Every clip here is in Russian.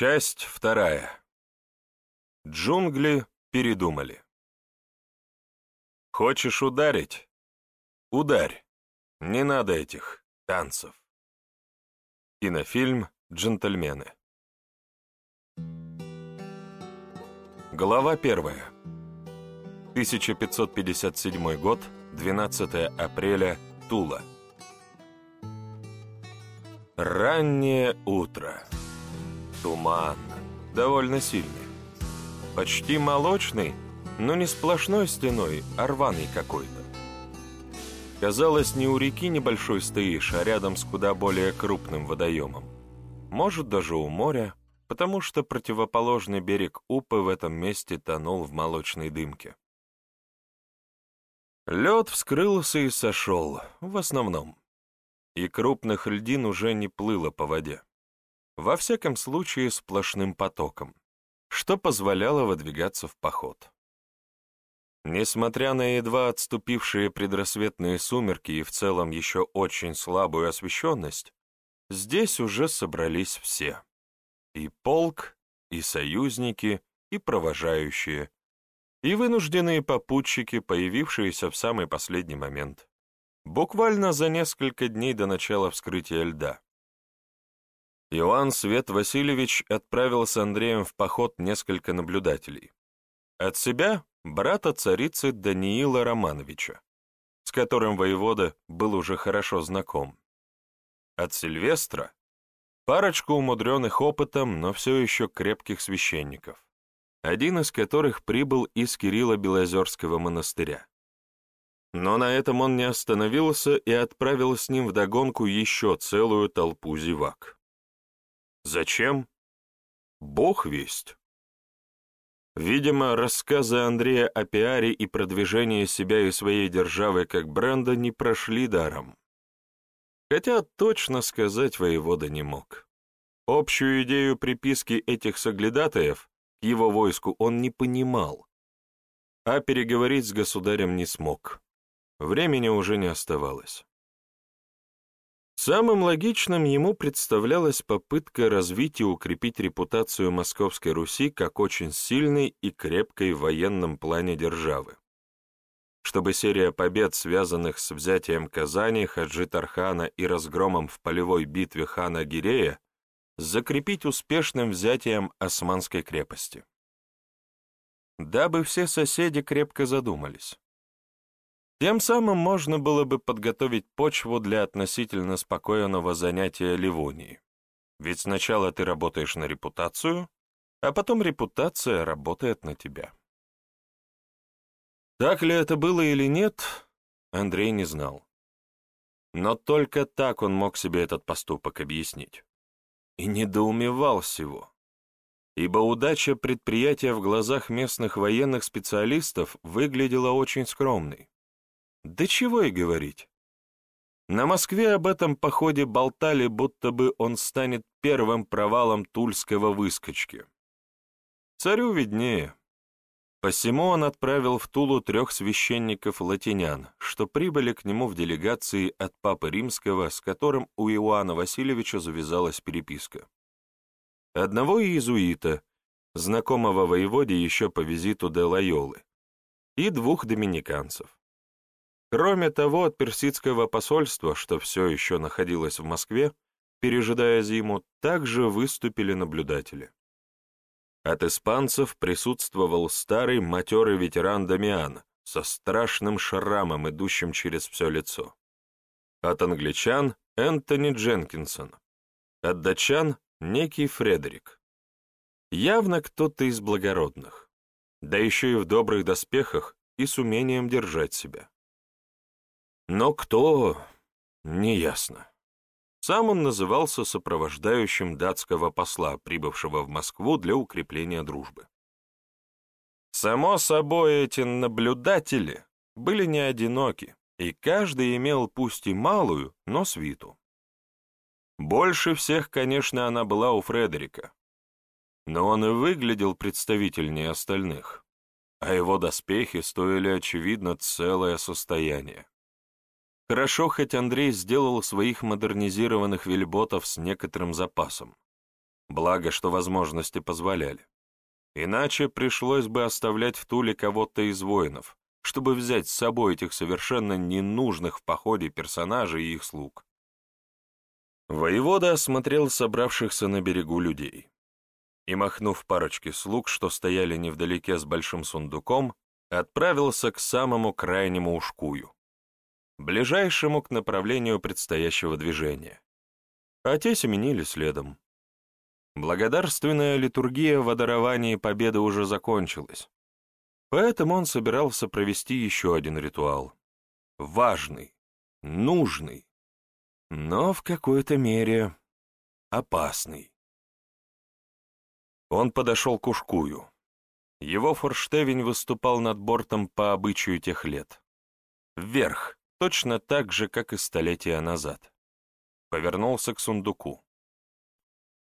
Часть вторая. Джунгли передумали. Хочешь ударить? Ударь. Не надо этих танцев. Кинофильм «Джентльмены». Глава первая. 1557 год, 12 апреля, Тула. Раннее утро. Туман. Довольно сильный. Почти молочный, но не сплошной стеной, а рваный какой-то. Казалось, не у реки небольшой стоишь, а рядом с куда более крупным водоемом. Может, даже у моря, потому что противоположный берег Упы в этом месте тонул в молочной дымке. Лед вскрылся и сошел, в основном. И крупных льдин уже не плыло по воде во всяком случае сплошным потоком, что позволяло выдвигаться в поход. Несмотря на едва отступившие предрассветные сумерки и в целом еще очень слабую освещенность, здесь уже собрались все. И полк, и союзники, и провожающие, и вынужденные попутчики, появившиеся в самый последний момент. Буквально за несколько дней до начала вскрытия льда. Иоанн Свет Васильевич отправил с Андреем в поход несколько наблюдателей. От себя — брата царицы Даниила Романовича, с которым воевода был уже хорошо знаком. От Сильвестра — парочку умудренных опытом, но все еще крепких священников, один из которых прибыл из Кирилла Белозерского монастыря. Но на этом он не остановился и отправил с ним вдогонку еще целую толпу зевак. Зачем? Бог весть. Видимо, рассказы Андрея о пиаре и продвижении себя и своей державы как бренда не прошли даром. Хотя точно сказать воевода не мог. Общую идею приписки этих соглядатаев к его войску он не понимал, а переговорить с государем не смог. Времени уже не оставалось. Самым логичным ему представлялась попытка развить и укрепить репутацию Московской Руси как очень сильной и крепкой в военном плане державы. Чтобы серия побед, связанных с взятием Казани, Хаджи-Тархана и разгромом в полевой битве хана Гирея, закрепить успешным взятием Османской крепости. Дабы все соседи крепко задумались. Тем самым можно было бы подготовить почву для относительно спокойного занятия Ливонией. Ведь сначала ты работаешь на репутацию, а потом репутация работает на тебя. Так ли это было или нет, Андрей не знал. Но только так он мог себе этот поступок объяснить. И недоумевал всего. Ибо удача предприятия в глазах местных военных специалистов выглядела очень скромной. Да чего и говорить. На Москве об этом походе болтали, будто бы он станет первым провалом тульского выскочки. Царю виднее. Посему он отправил в Тулу трех священников-латинян, что прибыли к нему в делегации от Папы Римского, с которым у Иоанна Васильевича завязалась переписка. Одного иезуита, знакомого воеводе еще по визиту де Лайолы, и двух доминиканцев. Кроме того, от персидского посольства, что все еще находилось в Москве, пережидая зиму, также выступили наблюдатели. От испанцев присутствовал старый матерый ветеран Дамиан со страшным шрамом, идущим через все лицо. От англичан — Энтони Дженкинсон. От датчан — некий Фредерик. Явно кто-то из благородных, да еще и в добрых доспехах и с умением держать себя. Но кто — неясно. Сам он назывался сопровождающим датского посла, прибывшего в Москву для укрепления дружбы. Само собой, эти наблюдатели были не одиноки, и каждый имел пусть и малую, но свиту. Больше всех, конечно, она была у Фредерика. Но он и выглядел представительнее остальных, а его доспехи стоили, очевидно, целое состояние. Хорошо, хоть Андрей сделал своих модернизированных вельботов с некоторым запасом. благо, что возможности позволяли. Иначе пришлось бы оставлять в Туле кого-то из воинов, чтобы взять с собой этих совершенно ненужных в походе персонажей и их слуг. Воевода осмотрел собравшихся на берегу людей и, махнув парочке слуг, что стояли невдалеке с большим сундуком, отправился к самому крайнему ушкую, ближайшему к направлению предстоящего движения. А те семенили следом. Благодарственная литургия в одаровании победы уже закончилась, поэтому он собирался провести еще один ритуал. Важный, нужный, но в какой-то мере опасный. Он подошел к ушкую. Его форштевень выступал над бортом по обычаю тех лет. Вверх, точно так же, как и столетия назад. Повернулся к сундуку.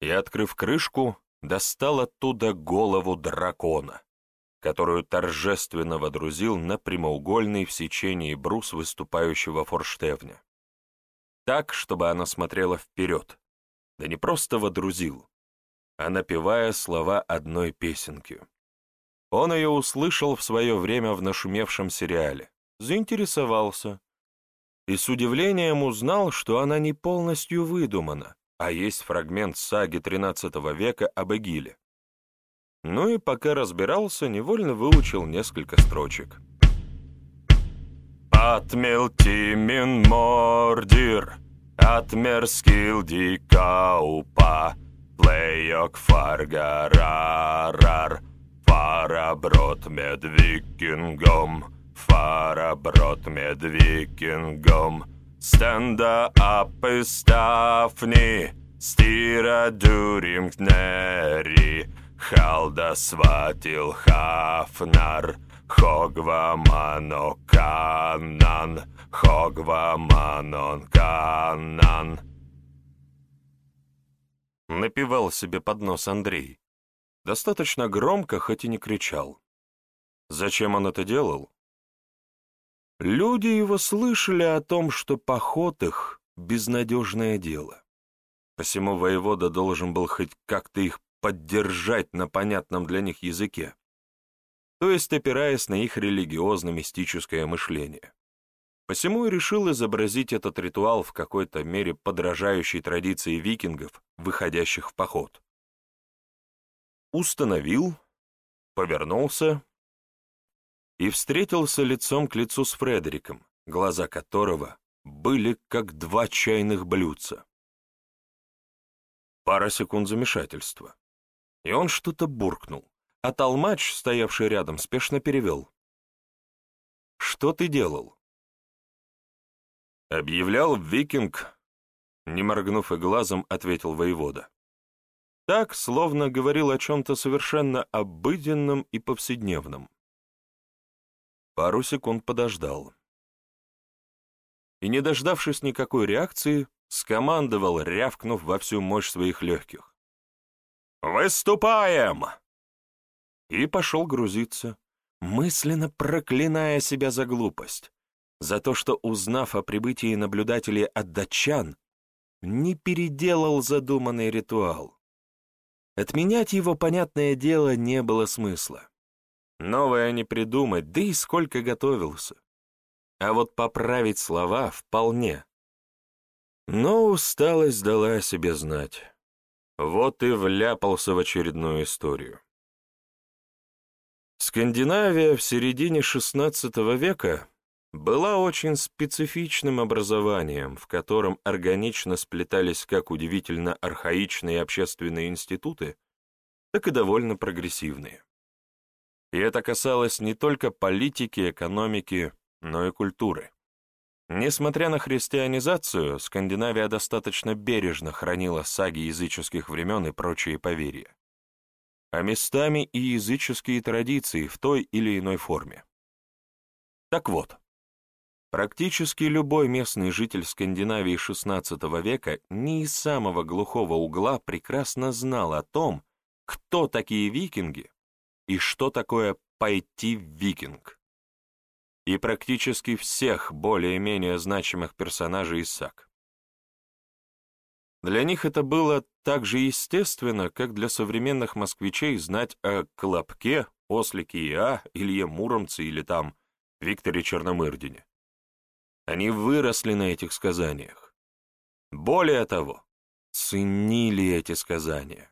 И, открыв крышку, достал оттуда голову дракона, которую торжественно водрузил на прямоугольный в сечении брус выступающего форштевня. Так, чтобы она смотрела вперед, да не просто водрузил, а напевая слова одной песенки. Он ее услышал в свое время в нашумевшем сериале, заинтересовался и с удивлением узнал, что она не полностью выдумана, а есть фрагмент саги XIII века об Эгиле. Ну и пока разбирался, невольно выучил несколько строчек. «Атмелтимин мордир, атмерскил дикаупа, плейок фаргарарар, Фара-брод med vikingom. Stända appe stafni, stira durim kneri, halda svatil hafnar, hogva mano kanan, hogva manon канан. Напевал себе под нос Андрей. Достаточно громко, хоть и не кричал. Зачем он это делал? Люди его слышали о том, что поход их — безнадежное дело. Посему воевода должен был хоть как-то их поддержать на понятном для них языке, то есть опираясь на их религиозно-мистическое мышление. Посему и решил изобразить этот ритуал в какой-то мере подражающей традиции викингов, выходящих в поход установил, повернулся и встретился лицом к лицу с Фредериком, глаза которого были как два чайных блюдца. Пара секунд замешательства, и он что-то буркнул, а толмач, стоявший рядом, спешно перевел. «Что ты делал?» «Объявлял викинг», — не моргнув и глазом, ответил воевода. Так, словно говорил о чем-то совершенно обыденном и повседневном. Пару секунд подождал. И, не дождавшись никакой реакции, скомандовал, рявкнув во всю мощь своих легких. «Выступаем!» И пошел грузиться, мысленно проклиная себя за глупость, за то, что, узнав о прибытии наблюдателей от датчан, не переделал задуманный ритуал. Отменять его, понятное дело, не было смысла. Новое не придумать, да и сколько готовился. А вот поправить слова вполне. Но усталость дала о себе знать. Вот и вляпался в очередную историю. Скандинавия в середине XVI века была очень специфичным образованием, в котором органично сплетались как удивительно архаичные общественные институты, так и довольно прогрессивные. И это касалось не только политики, экономики, но и культуры. Несмотря на христианизацию, Скандинавия достаточно бережно хранила саги языческих времен и прочие поверья. А местами и языческие традиции в той или иной форме. Так вот, Практически любой местный житель Скандинавии XVI века не из самого глухого угла прекрасно знал о том, кто такие викинги и что такое пойти в викинг. И практически всех более-менее значимых персонажей из САК. Для них это было так же естественно, как для современных москвичей знать о Колобке, Ослике И.А., Илье Муромце или там Викторе Черномырдине. Они выросли на этих сказаниях. Более того, ценили эти сказания.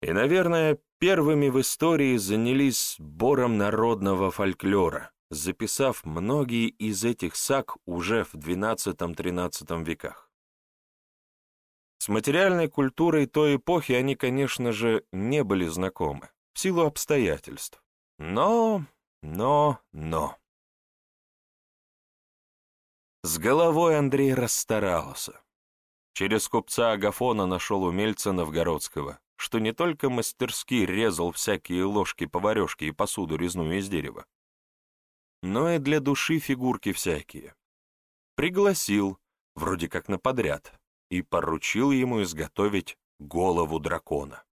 И, наверное, первыми в истории занялись бором народного фольклора, записав многие из этих саг уже в XII-XIII веках. С материальной культурой той эпохи они, конечно же, не были знакомы, в силу обстоятельств. Но, но, но... С головой Андрей расстарался. Через купца Агафона нашел умельца новгородского, что не только мастерски резал всякие ложки-поварешки и посуду резную из дерева, но и для души фигурки всякие. Пригласил, вроде как на подряд, и поручил ему изготовить голову дракона.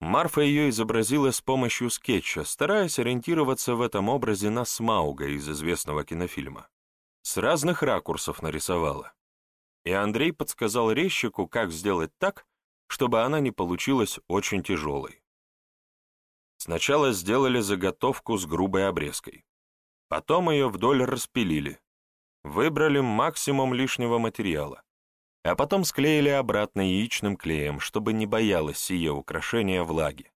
Марфа ее изобразила с помощью скетча, стараясь ориентироваться в этом образе на Смауга из известного кинофильма. С разных ракурсов нарисовала. И Андрей подсказал резчику, как сделать так, чтобы она не получилась очень тяжелой. Сначала сделали заготовку с грубой обрезкой. Потом ее вдоль распилили. Выбрали максимум лишнего материала а потом склеили обратно яичным клеем, чтобы не боялось сие украшение влаги.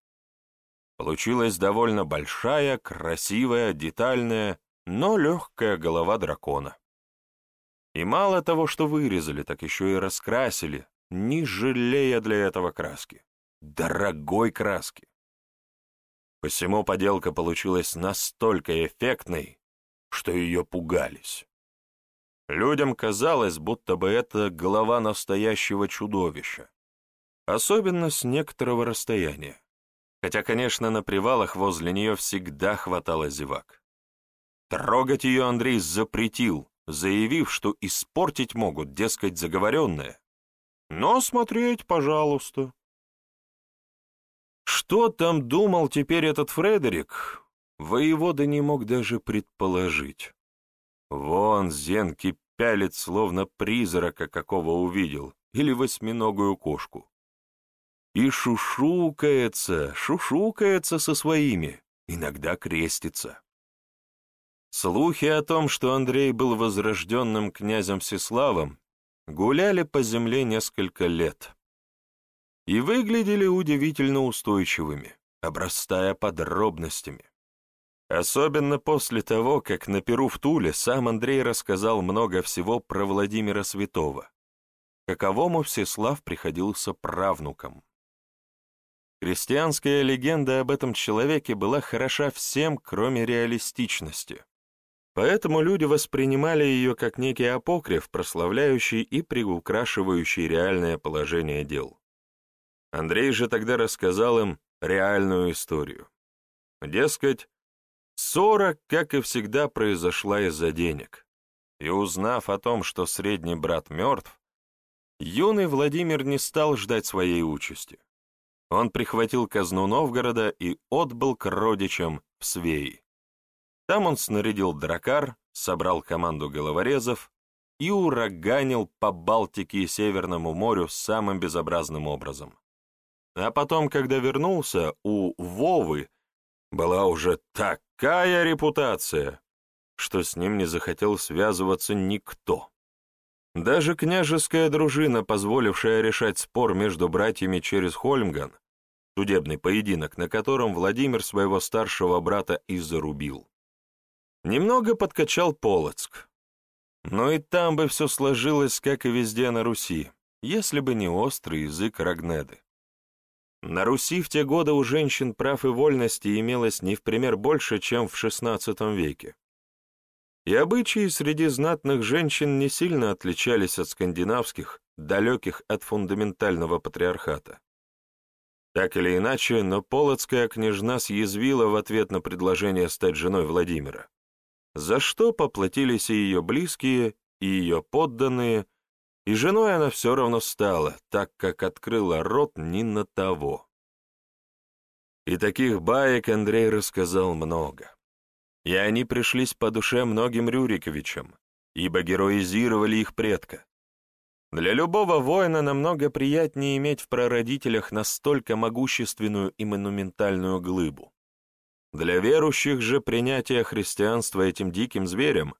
Получилась довольно большая, красивая, детальная, но легкая голова дракона. И мало того, что вырезали, так еще и раскрасили, не жалея для этого краски. Дорогой краски. Посему поделка получилась настолько эффектной, что ее пугались. Людям казалось, будто бы это голова настоящего чудовища. Особенно с некоторого расстояния. Хотя, конечно, на привалах возле нее всегда хватало зевак. Трогать ее Андрей запретил, заявив, что испортить могут, дескать, заговоренное. Но смотреть, пожалуйста. Что там думал теперь этот Фредерик, воевода не мог даже предположить. Вон Зенки пялит, словно призрака какого увидел, или восьминогую кошку. И шушукается, шушукается со своими, иногда крестится. Слухи о том, что Андрей был возрожденным князем Всеславом, гуляли по земле несколько лет и выглядели удивительно устойчивыми, обрастая подробностями. Особенно после того, как на Перу в Туле сам Андрей рассказал много всего про Владимира Святого, каковому Всеслав приходился правнуком. Христианская легенда об этом человеке была хороша всем, кроме реалистичности. Поэтому люди воспринимали ее как некий апокриф, прославляющий и приукрашивающий реальное положение дел. Андрей же тогда рассказал им реальную историю. Дескать, Ссора, как и всегда, произошла из-за денег. И узнав о том, что средний брат мертв, юный Владимир не стал ждать своей участи. Он прихватил казну Новгорода и отбыл к родичам в Свеи. Там он снарядил дракар, собрал команду головорезов и ураганил по Балтике и Северному морю самым безобразным образом. А потом, когда вернулся, у Вовы была уже такая репутация, что с ним не захотел связываться никто. Даже княжеская дружина, позволившая решать спор между братьями через Хольмган, судебный поединок, на котором Владимир своего старшего брата и зарубил. Немного подкачал Полоцк. Но и там бы все сложилось, как и везде на Руси, если бы не острый язык Рагнеды. На Руси в те годы у женщин прав и вольности имелось не в пример больше, чем в XVI веке. И обычаи среди знатных женщин не сильно отличались от скандинавских, далеких от фундаментального патриархата. Так или иначе, но полоцкая княжна съязвила в ответ на предложение стать женой Владимира, за что поплатились и ее близкие, и ее подданные, и женой она все равно стала, так как открыла рот не на того. И таких баек Андрей рассказал много. И они пришлись по душе многим Рюриковичам, ибо героизировали их предка. Для любого воина намного приятнее иметь в прародителях настолько могущественную и монументальную глыбу. Для верующих же принятие христианства этим диким зверем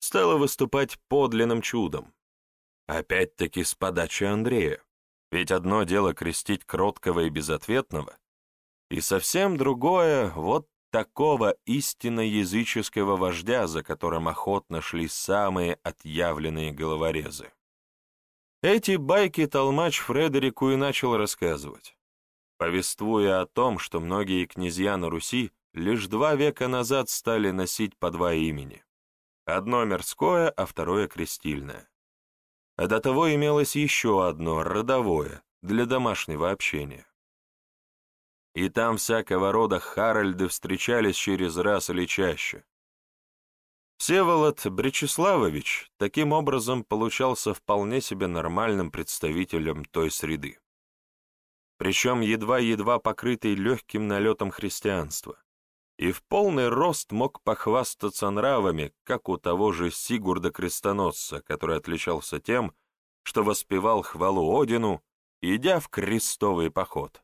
стало выступать подлинным чудом. Опять-таки с подачи Андрея. Ведь одно дело крестить кроткого и безответного, и совсем другое — вот такого истинно языческого вождя, за которым охотно шли самые отъявленные головорезы. Эти байки толмач Фредерику и начал рассказывать, повествуя о том, что многие князья на Руси лишь два века назад стали носить по два имени. Одно мирское, а второе крестильное. А до того имелось еще одно, родовое, для домашнего общения. И там всякого рода Харальды встречались через раз или чаще. Всеволод Бречеславович таким образом получался вполне себе нормальным представителем той среды. Причем едва-едва покрытый легким налетом христианства и в полный рост мог похвастаться нравами, как у того же Сигурда Крестоносца, который отличался тем, что воспевал хвалу Одину, идя в крестовый поход.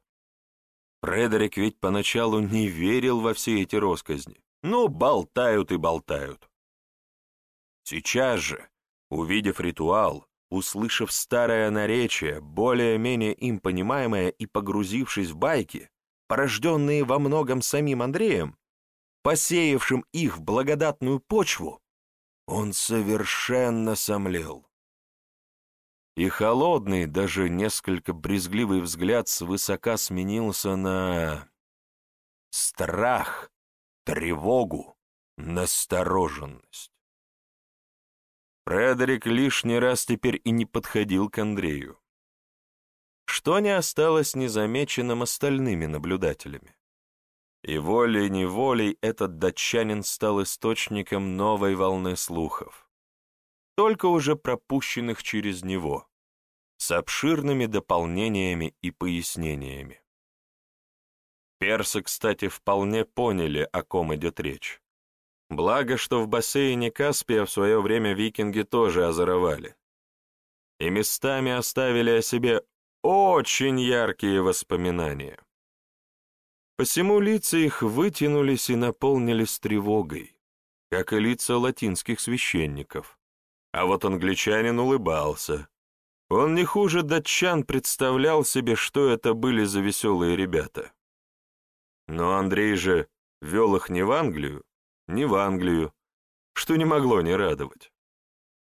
Фредерик ведь поначалу не верил во все эти росказни. Ну, болтают и болтают. Сейчас же, увидев ритуал, услышав старое наречие, более-менее им понимаемое и погрузившись в байки, порожденные во многом самим Андреем, посеявшим их в благодатную почву, он совершенно сомлел. И холодный, даже несколько брезгливый взгляд свысока сменился на страх, тревогу, настороженность. Фредерик лишний раз теперь и не подходил к Андрею, что не осталось незамеченным остальными наблюдателями. И волей-неволей этот датчанин стал источником новой волны слухов, только уже пропущенных через него, с обширными дополнениями и пояснениями. Персы, кстати, вполне поняли, о ком идет речь. Благо, что в бассейне Каспия в свое время викинги тоже озоровали. И местами оставили о себе очень яркие воспоминания. Посему лица их вытянулись и наполнились тревогой, как и лица латинских священников. А вот англичанин улыбался. Он не хуже датчан представлял себе, что это были за веселые ребята. Но Андрей же вел их не в Англию, не в Англию, что не могло не радовать.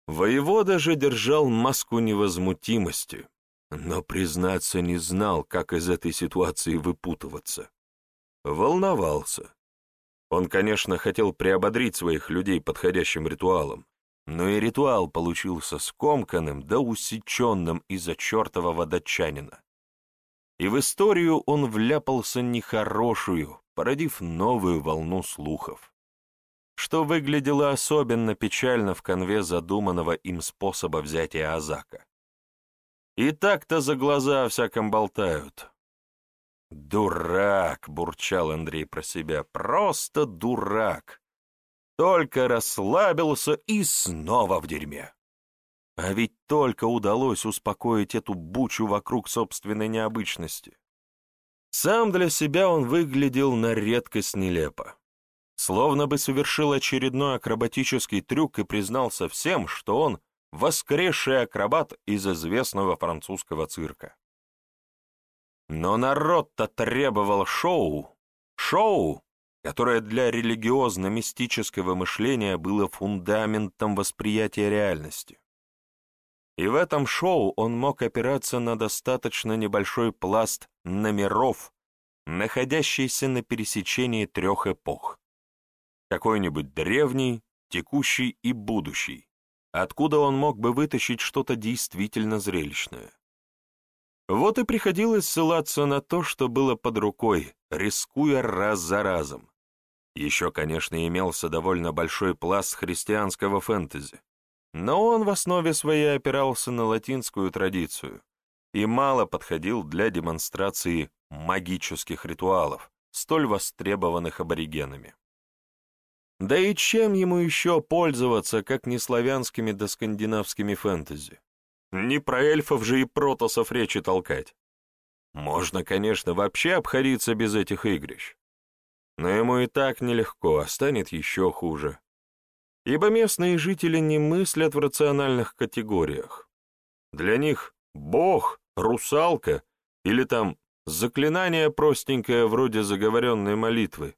Воевода же держал маску невозмутимости, но, признаться, не знал, как из этой ситуации выпутываться волновался. Он, конечно, хотел приободрить своих людей подходящим ритуалом, но и ритуал получился скомканным да усеченным из-за чертового датчанина. И в историю он вляпался нехорошую, породив новую волну слухов, что выглядело особенно печально в конве задуманного им способа взятия Азака. И так-то за глаза о всяком болтают, «Дурак!» — бурчал Андрей про себя. «Просто дурак! Только расслабился и снова в дерьме!» А ведь только удалось успокоить эту бучу вокруг собственной необычности. Сам для себя он выглядел на редкость нелепо. Словно бы совершил очередной акробатический трюк и признался всем, что он воскресший акробат из известного французского цирка. Но народ-то требовал шоу. Шоу, которое для религиозно-мистического мышления было фундаментом восприятия реальности. И в этом шоу он мог опираться на достаточно небольшой пласт номеров, находящийся на пересечении трех эпох. Какой-нибудь древний, текущий и будущий, откуда он мог бы вытащить что-то действительно зрелищное. Вот и приходилось ссылаться на то, что было под рукой, рискуя раз за разом. Еще, конечно, имелся довольно большой пласт христианского фэнтези, но он в основе своей опирался на латинскую традицию и мало подходил для демонстрации магических ритуалов, столь востребованных аборигенами. Да и чем ему еще пользоваться, как не славянскими да скандинавскими фэнтези? Не про эльфов же и протосов речи толкать. Можно, конечно, вообще обходиться без этих игрищ. Но ему и так нелегко, а станет еще хуже. Ибо местные жители не мыслят в рациональных категориях. Для них бог, русалка или там заклинание простенькое вроде заговоренной молитвы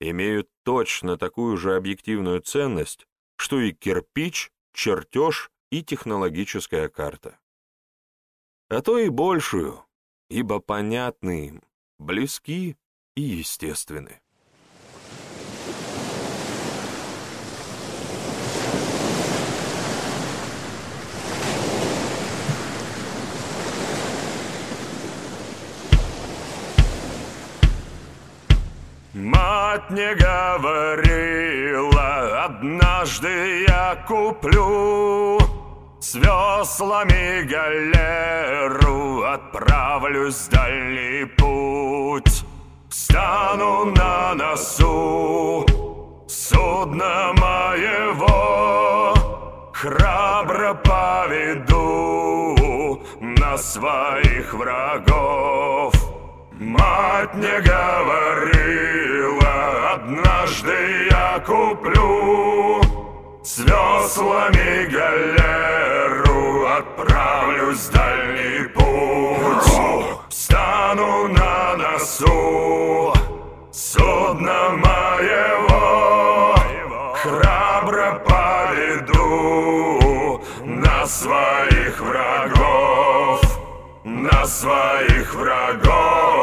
имеют точно такую же объективную ценность, что и кирпич, чертеж и технологическая карта. А то и большую, ибо понятны им, близки и естественны. Мать не говорила, однажды я куплю С веслами галеру отправлюсь в дальний путь. Встану на носу судна моего Храбро поведу на своих врагов. Мать не говорила, однажды я куплю веслами галеру отправлюсь в дальний путь Встану на носу судна моего Храбро поведу на своих врагов на своих врагов.